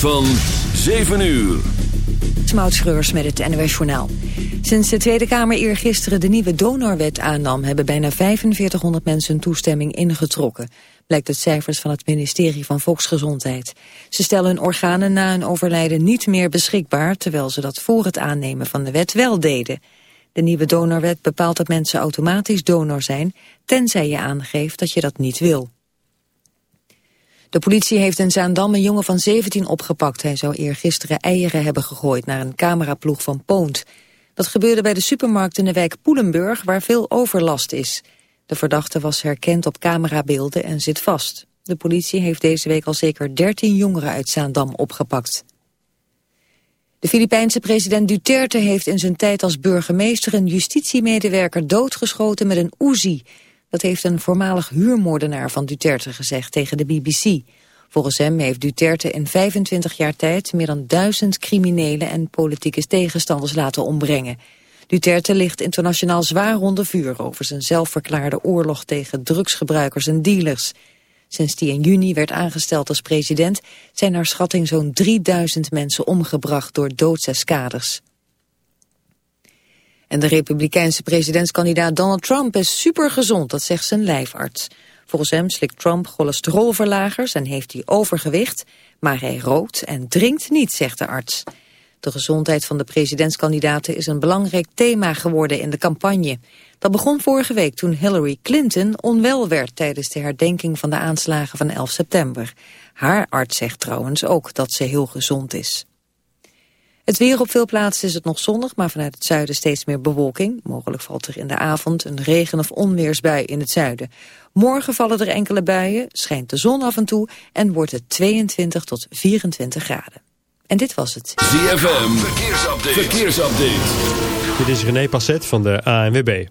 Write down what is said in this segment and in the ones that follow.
van 7 uur. Smoutschreurs met het NOS Journaal. Sinds de Tweede Kamer eergisteren de nieuwe donorwet aannam... hebben bijna 4500 mensen toestemming ingetrokken. Blijkt uit cijfers van het ministerie van Volksgezondheid. Ze stellen hun organen na een overlijden niet meer beschikbaar... terwijl ze dat voor het aannemen van de wet wel deden. De nieuwe donorwet bepaalt dat mensen automatisch donor zijn... tenzij je aangeeft dat je dat niet wil. De politie heeft in Zaandam een jongen van 17 opgepakt. Hij zou eergisteren eieren hebben gegooid naar een cameraploeg van Poont. Dat gebeurde bij de supermarkt in de wijk Poelenburg, waar veel overlast is. De verdachte was herkend op camerabeelden en zit vast. De politie heeft deze week al zeker 13 jongeren uit Zaandam opgepakt. De Filipijnse president Duterte heeft in zijn tijd als burgemeester een justitiemedewerker doodgeschoten met een Uzi. Dat heeft een voormalig huurmoordenaar van Duterte gezegd tegen de BBC. Volgens hem heeft Duterte in 25 jaar tijd meer dan duizend criminelen en politieke tegenstanders laten ombrengen. Duterte ligt internationaal zwaar onder vuur over zijn zelfverklaarde oorlog tegen drugsgebruikers en dealers. Sinds die in juni werd aangesteld als president zijn naar schatting zo'n 3000 mensen omgebracht door doodseskaders. En de republikeinse presidentskandidaat Donald Trump is supergezond, dat zegt zijn lijfarts. Volgens hem slikt Trump cholesterolverlagers en heeft hij overgewicht, maar hij rookt en drinkt niet, zegt de arts. De gezondheid van de presidentskandidaten is een belangrijk thema geworden in de campagne. Dat begon vorige week toen Hillary Clinton onwel werd tijdens de herdenking van de aanslagen van 11 september. Haar arts zegt trouwens ook dat ze heel gezond is. Het weer op veel plaatsen is het nog zonnig, maar vanuit het zuiden steeds meer bewolking. Mogelijk valt er in de avond een regen- of onweersbui in het zuiden. Morgen vallen er enkele buien, schijnt de zon af en toe... en wordt het 22 tot 24 graden. En dit was het. ZFM, verkeersupdate. verkeersupdate. Dit is René Passet van de ANWB.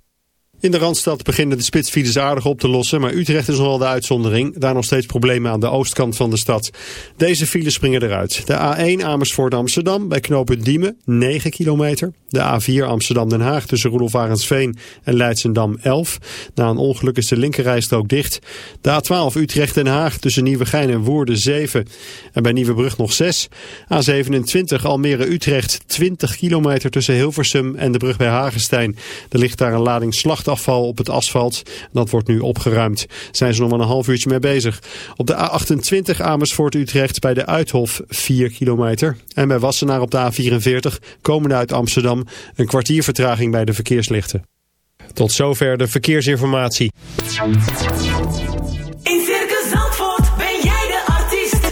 In de Randstad beginnen de spitsfiles aardig op te lossen, maar Utrecht is nogal de uitzondering. Daar nog steeds problemen aan de oostkant van de stad. Deze files springen eruit. De A1 Amersfoort Amsterdam bij knooppunt Diemen, 9 kilometer. De A4 Amsterdam-Den Haag tussen Roelof en Leidsendam 11. Na een ongeluk is de linkerrijstrook dicht. De A12 Utrecht-Den Haag tussen Nieuwegein en Woerden 7. En bij Nieuwebrug nog 6. A27 Almere-Utrecht 20 kilometer tussen Hilversum en de brug bij Hagenstein. Er ligt daar een lading slacht afval op het asfalt. Dat wordt nu opgeruimd. Zijn ze nog maar een half uurtje mee bezig. Op de A28 Amersfoort-Utrecht bij de Uithof 4 kilometer. En bij Wassenaar op de A44 komende uit Amsterdam een kwartier vertraging bij de verkeerslichten. Tot zover de verkeersinformatie. In Circus Zandvoort ben jij de artiest.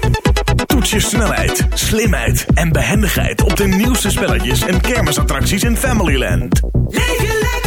Toets je snelheid, slimheid en behendigheid op de nieuwste spelletjes en kermisattracties in Familyland. Leef je lekker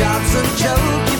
Job's a joke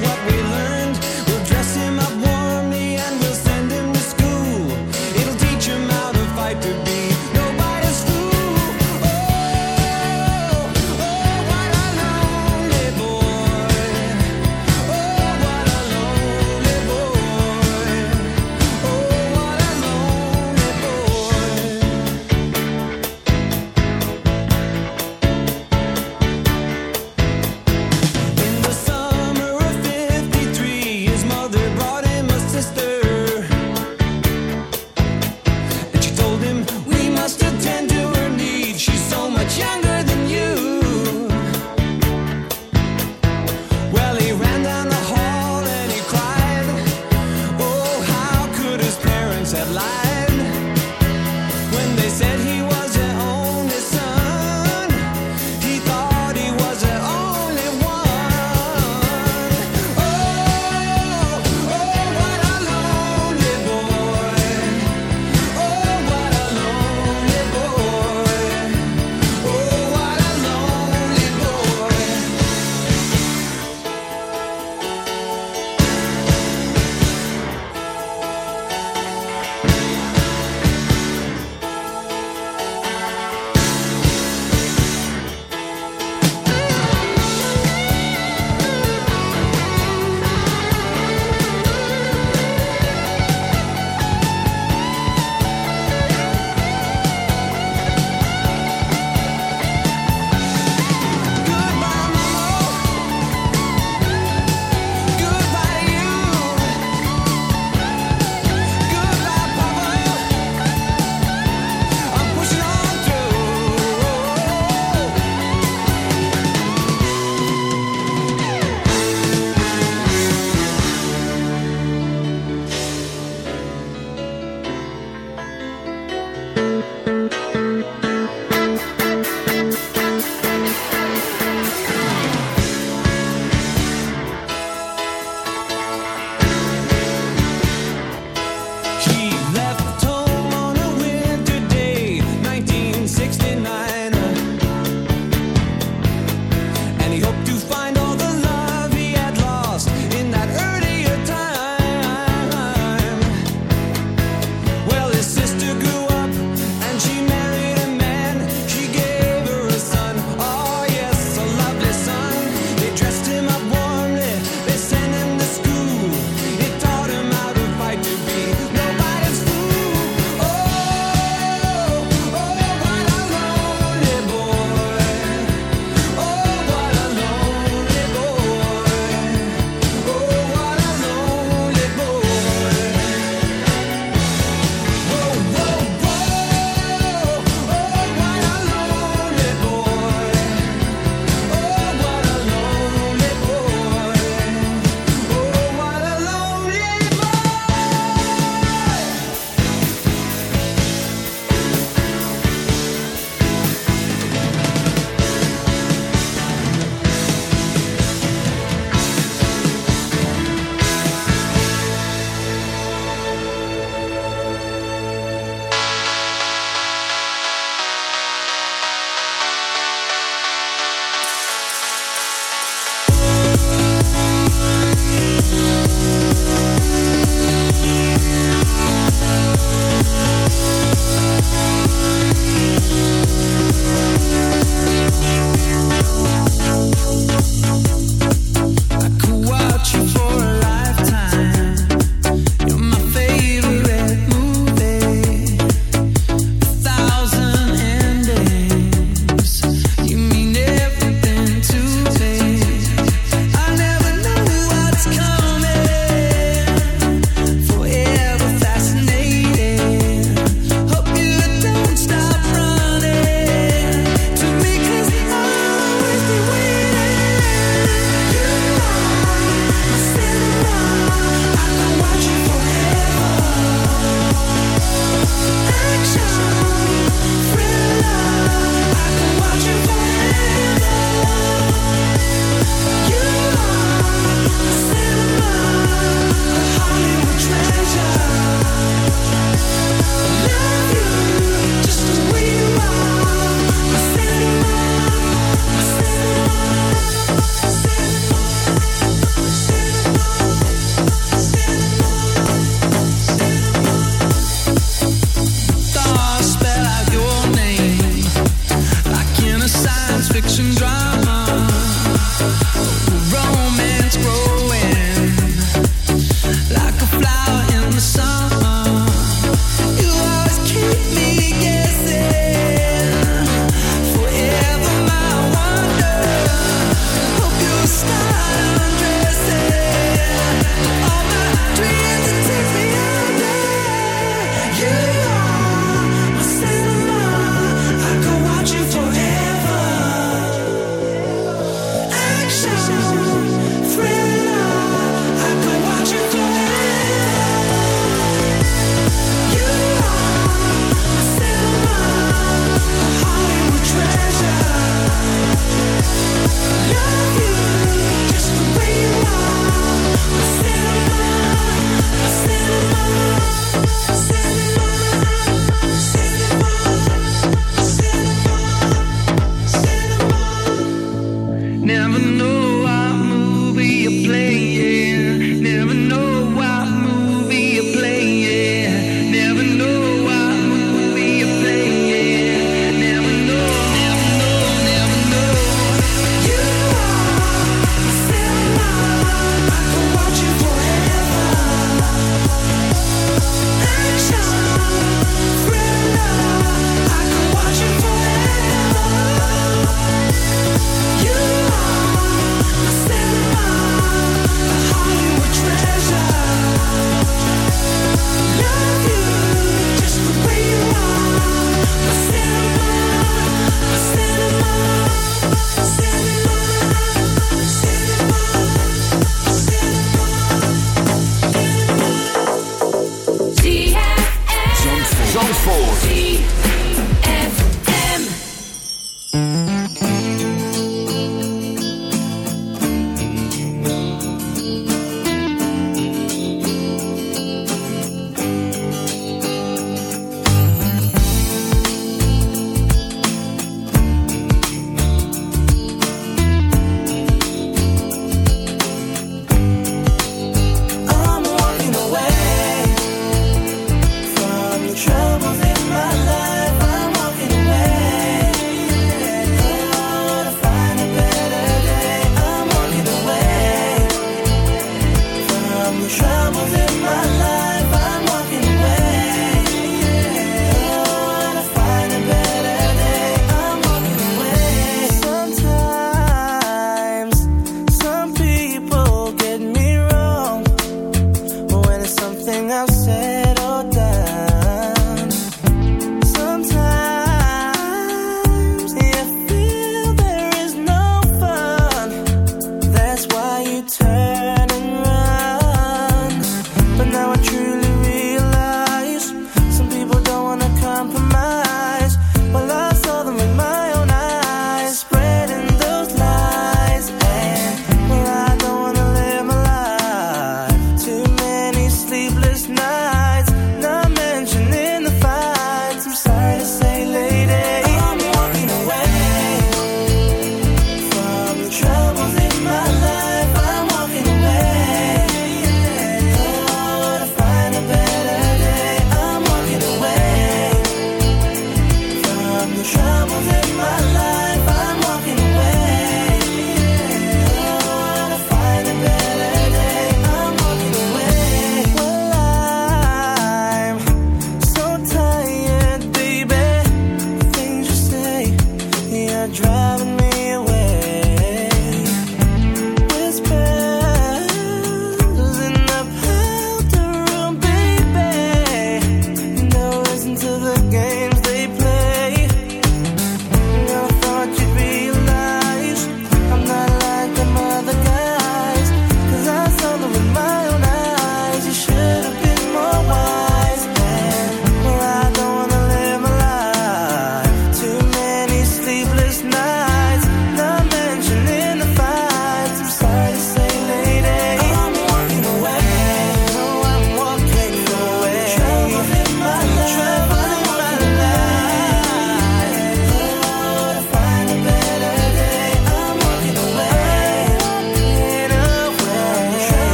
What we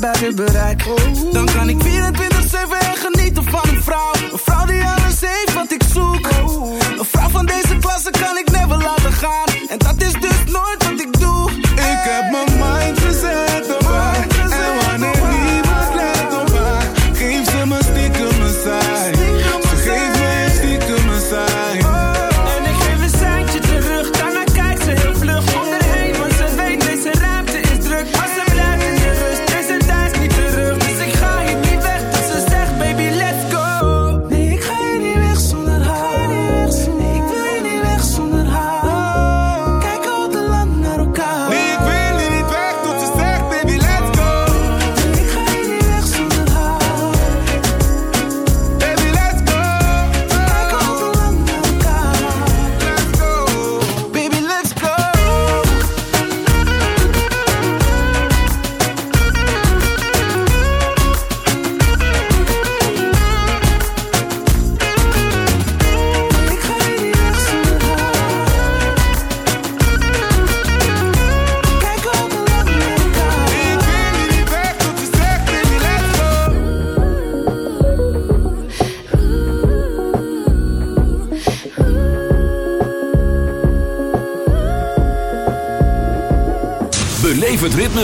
buiten bereik. Dan kan ik 24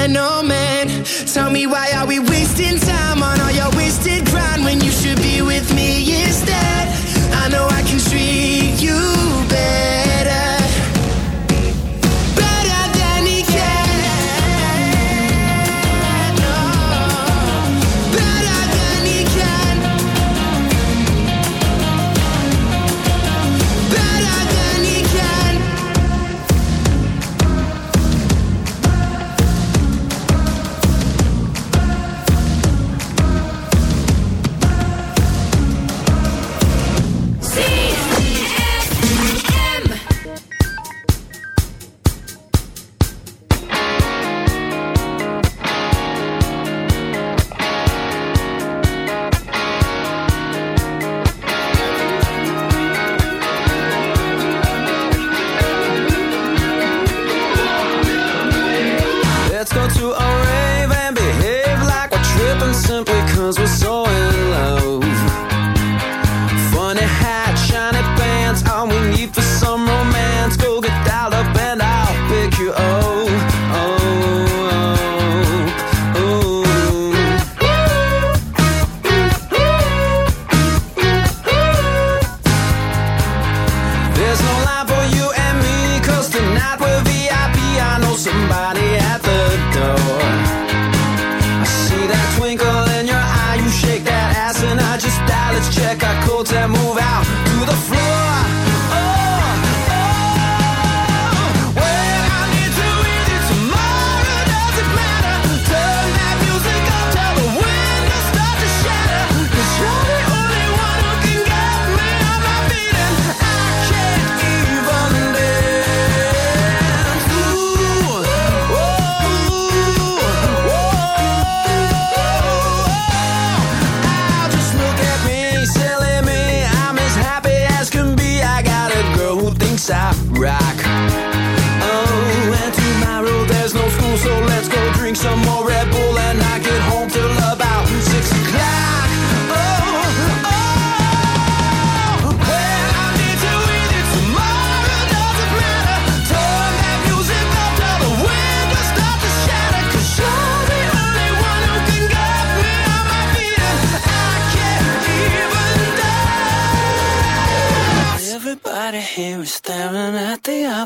piano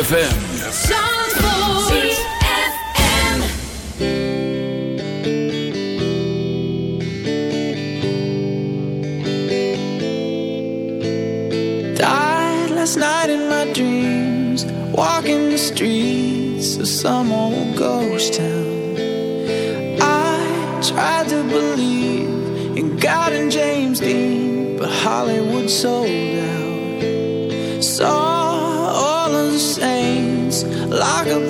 ZFM. last night in my dreams Walking the streets of some old ghost town I tried to believe in God and James Dean But Hollywood's so